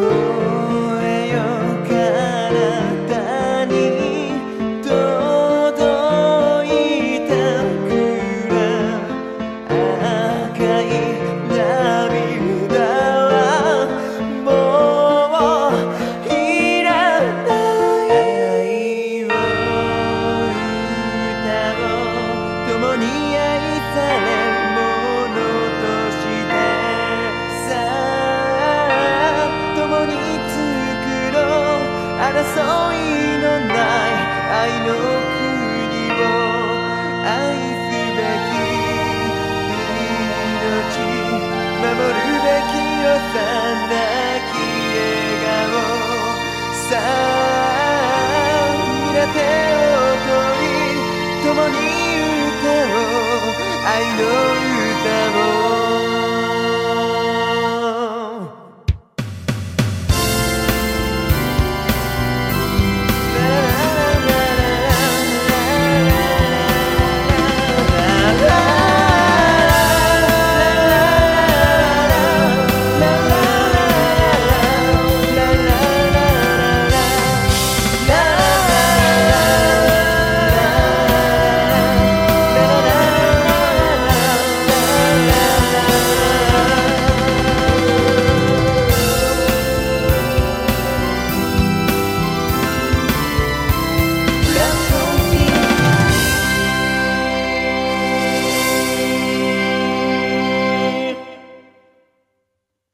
could.